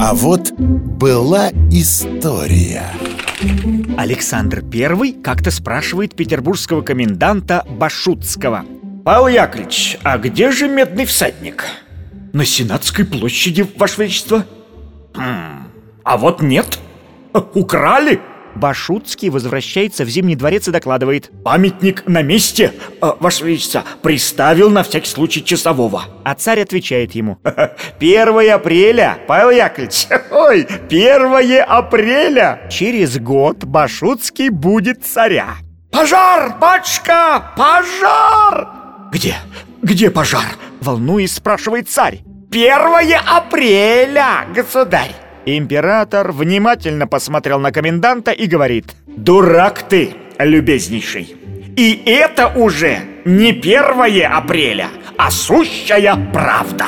А вот была история. Александр I как-то спрашивает петербургского коменданта Башутского. Павел Яковлевич, а где же медный всадник? На Сенатской площади, Ваше Величество хм, А вот нет, украли Башутский возвращается в Зимний дворец и докладывает. Памятник на месте, э, Ваше Величество Приставил на всякий случай часового А царь отвечает ему. 1 апреля, Павел Яковлевич Ой, 1 апреля. Через год Башутский будет царя Пожар, батюшка, пожар! Где? Где пожар? Волнуясь, спрашивает царь. 1 апреля, государь Император внимательно посмотрел на коменданта и говорит «Дурак ты, любезнейший! И это уже не 1 апреля, а сущая правда!»